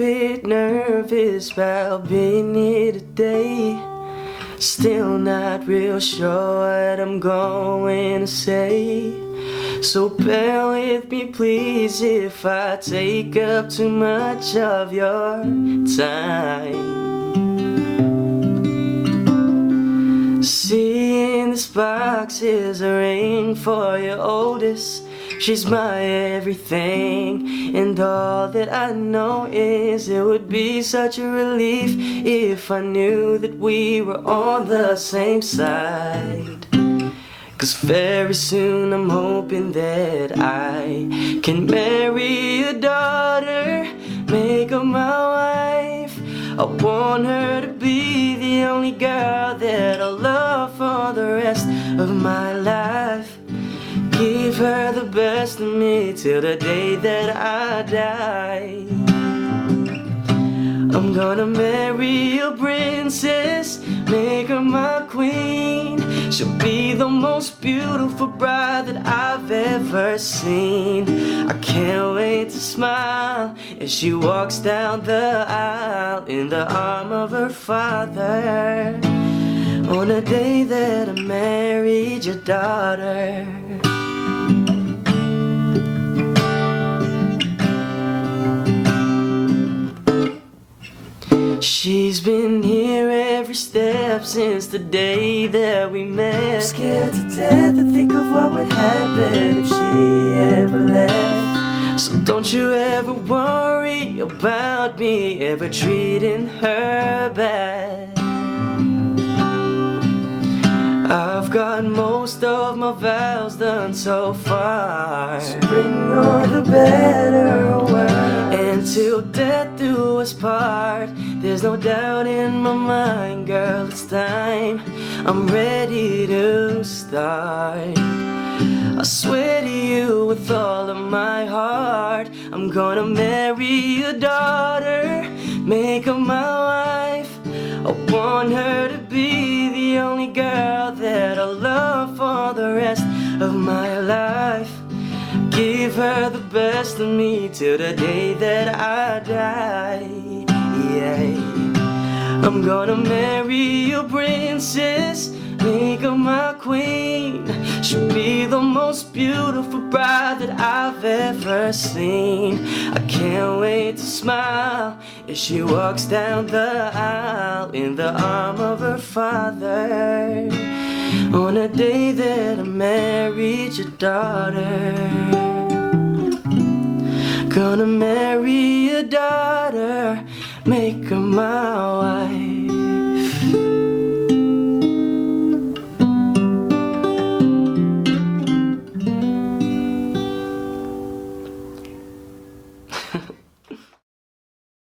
bit nervous about being here today. Still not real sure what I'm going to say. So bear with me, please, if I take up too much of your time. Seeing this box is a ring for your oldest. She's my everything, and all that I know is it would be such a relief if I knew that we were on the same side. Cause very soon I'm hoping that I can marry a daughter, make her my wife. I want her to be the only girl that I'll love for the rest of my life. Give her the best of me till the day that I die. I'm gonna marry a princess, make her my queen. She'll be the most beautiful bride that I've ever seen. I can't wait to smile as she walks down the aisle in the arm of her father. On the day that I married your daughter. She's been here every step since the day that we met. Scared to death to think of what would happen if she ever left. So don't you ever worry about me ever treating her bad. I've got most of my vows done so far. So bring on the better There's no doubt in my mind, girl, it's time. I'm ready to start. I swear to you with all of my heart, I'm gonna marry your daughter, make her my wife. I want her to be the only girl that I'll love for the rest of my life. Give her the best of me till the day that I die. Yeah. I'm gonna marry a princess, make her my queen. She'll be the most beautiful bride that I've ever seen. I can't wait to smile as she walks down the aisle in the arm of her father. On the day that I married your daughter. Gonna marry your daughter, make her my wife.